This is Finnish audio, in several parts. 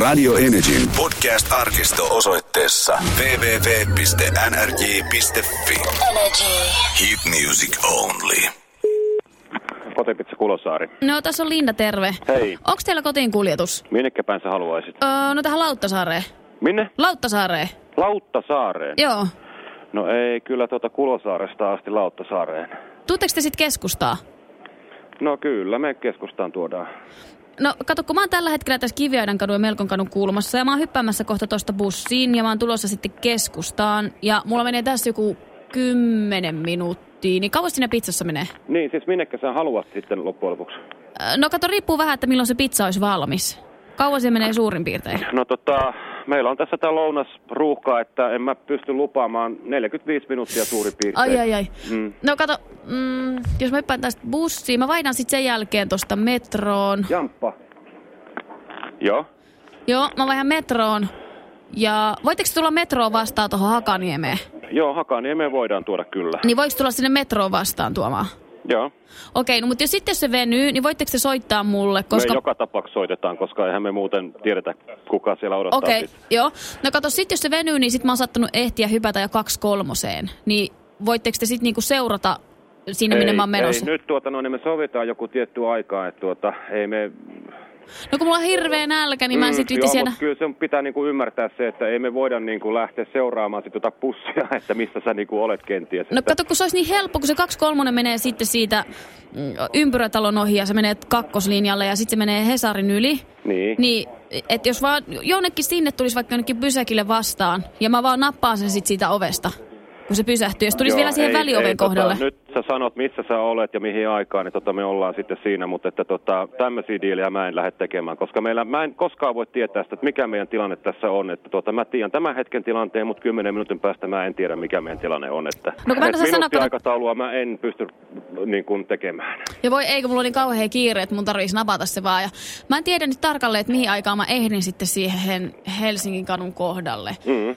Radio Energyn podcast-arkisto osoitteessa www.nrj.fi. Energy. Hit music only. Kotipizza Kulosaari. No, tässä on Linda, terve. Hei. Onko teillä kotiin kuljetus? Minnekä päin sä haluaisit? Öö, no tähän Lauttasaareen. Minne? Lauttasaareen. Lauttasaareen. Joo. No ei kyllä tuota Kulosaaresta asti Lauttasaareen. Tuutteko te sitten keskustaa? No kyllä, me keskustaan tuodaan. No kato, kun mä oon tällä hetkellä tässä Kiviaidan kadun ja Melkon kadun kulmassa ja mä oon hyppäämässä kohta tosta bussiin ja mä oon tulossa sitten keskustaan ja mulla menee tässä joku kymmenen minuuttia, niin kauas sinne pizzassa menee? Niin, siis minnekä sä haluat sitten loppujen lopuksi? Öö, no kato, riippuu vähän, että milloin se pizza olisi valmis. Kauan se menee suurin piirtein? No tota, meillä on tässä tää lounas ruuhka, että en mä pysty lupaamaan 45 minuuttia suurin piirtein. Ai ai ai. Mm. No kato, mm, jos mä hyppään tästä bussiin, mä vaihdan sitten sen jälkeen tosta metroon. Jamppa. Joo. Joo, mä vaihan metroon. Ja voitteko tulla metroon vastaan tuohon Hakaniemeen? Joo, Hakaniemeen voidaan tuoda kyllä. Niin voiko tulla sinne metroon vastaan tuomaan? Joo. Okei, no mutta jos sitten se venyy, niin voitteko se soittaa mulle? Koska... Me joka tapauksessa soitetaan, koska eihän me muuten tiedetä, kuka siellä odottaa. Okei, sit. joo. No kato, sitten jos se venyy, niin sitten mä oon saattanut ehtiä hypätä jo kaksi kolmoseen. Niin voitteko te sitten niinku seurata sinne, minne mä oon menossa? Ei, nyt tuota, no, niin me sovitaan joku tietty aikaa, että tuota, ei me... No kun mulla on hirveä nälkä, niin mä en sit Mm, joo, siellä... mutta kyllä se pitää niinku ymmärtää se, että ei me voida niinku lähteä seuraamaan sit tota pussia, että missä sä niinku olet kenties. No että... kato, kun se olisi niin helppo, kun se 2-3 menee sitten siitä mm, ympyrätalon ohi ja se menee kakkoslinjalle ja sitten se menee Hesarin yli. Niin. Niin, että jos vaan jonnekin sinne tulisi vaikka jonnekin pysäkille vastaan ja mä vaan nappaan sen sit siitä ovesta, kun se pysähtyy. Jos tulisi Joo, vielä siihen ei- välioven ei, kohdalle. Tota, nyt sä sanot, missä sä olet ja mihin aikaan, niin tota, me ollaan sitten siinä, mutta että tota, tämmöisiä diilejä mä en lähde tekemään, koska meillä, mä en koskaan voi tietää sitä, että mikä meidän tilanne tässä on. Että tota, mä tiedän tämän hetken tilanteen, mutta kymmenen minuutin päästä mä en tiedä, mikä meidän tilanne on. Että, No kun mä en et osaa sanoa, kun- minuuttiaikataulua mä en pysty niin kuin, tekemään. Ja voi ei, kun mulla on niin kauhean kiire, että mun tarvitsisi napata se vaan. Ja mä en tiedä nyt tarkalleen, että mihin aikaan mä ehdin sitten siihen Hen- Helsingin kadun kohdalle. Mm.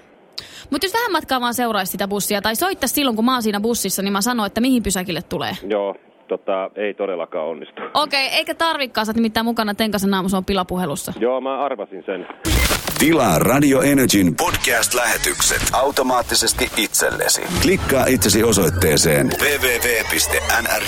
Mutta jos vähän matkaa vaan seuraisi sitä bussia tai soittaisi silloin, kun mä oon siinä bussissa, niin mä sanon, että mihin pysäkille tulee. Joo, tota, ei todellakaan onnistu. Okei, eikä tarvikaan, sä nimittäin mukana Tenkasen aamu, se on pilapuhelussa. Joo, mä arvasin sen. Tilaa Radio Energyn podcast-lähetykset automaattisesti itsellesi. Klikkaa itsesi osoitteeseen www.nrj.fi.